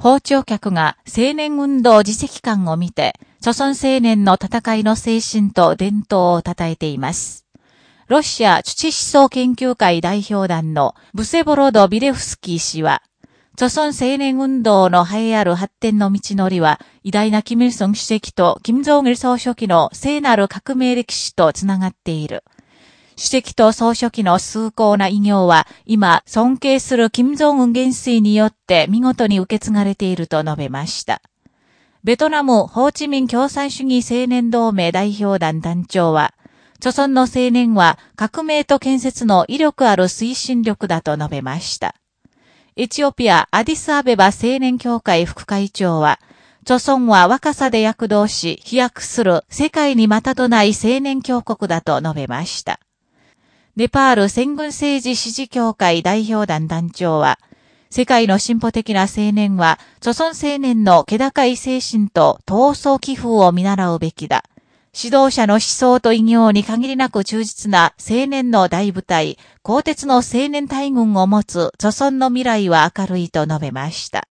包丁客が青年運動自責感を見て、著村青年の戦いの精神と伝統を称えています。ロシア土思想研究会代表団のブセボロド・ビレフスキー氏は、著村青年運動の栄えある発展の道のりは、偉大なキム・イルソン主席とキム・ジョン・イル総書記の聖なる革命歴史とつながっている。主席と総書記の崇高な偉業は、今、尊敬する金正恩元帥によって見事に受け継がれていると述べました。ベトナム、ホーチミン共産主義青年同盟代表団団長は、著村の青年は革命と建設の威力ある推進力だと述べました。エチオピア・アディスアベバ青年協会副会長は、著村は若さで躍動し、飛躍する世界にまたとない青年強国だと述べました。ネパール戦軍政治支持協会代表団団長は、世界の進歩的な青年は、著村青年の気高い精神と闘争寄付を見習うべきだ。指導者の思想と異業に限りなく忠実な青年の大部隊、鋼鉄の青年大軍を持つ著村の未来は明るいと述べました。